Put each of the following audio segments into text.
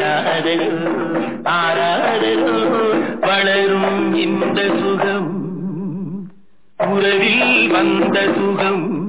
கவிதைகள் தீராதலோ வளரும் இந்த சுகம். உறவில் வந்த சுகம்.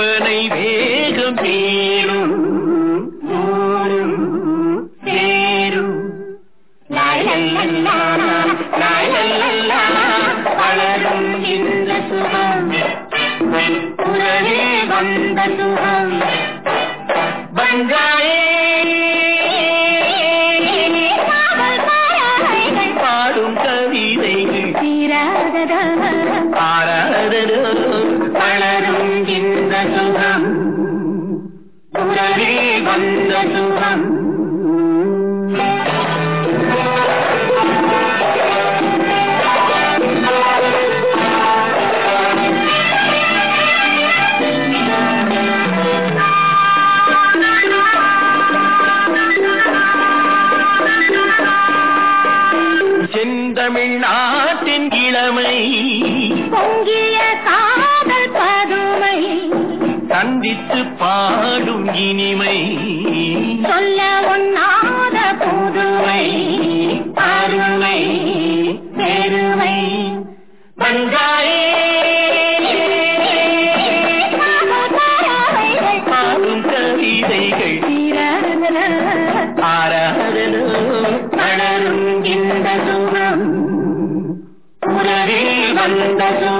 கற்பனை வேகம் லாயலல்லா, லாயலல்லா, வளரும் இந்த சுகம். உறவே வந்த சுகம். பஞ்சாயே செந்தமிழ்நாட்டின் இளமை. பொங்கிய காதல் பதுமை. சந்தித்து பாடும் இனிமை. சொல்ல ஒண்ணாத புதுமை. அருமை பெருமை. பறவைகள் பாடும் கவிதைகள். ஆராதனோ வந்த சுகம்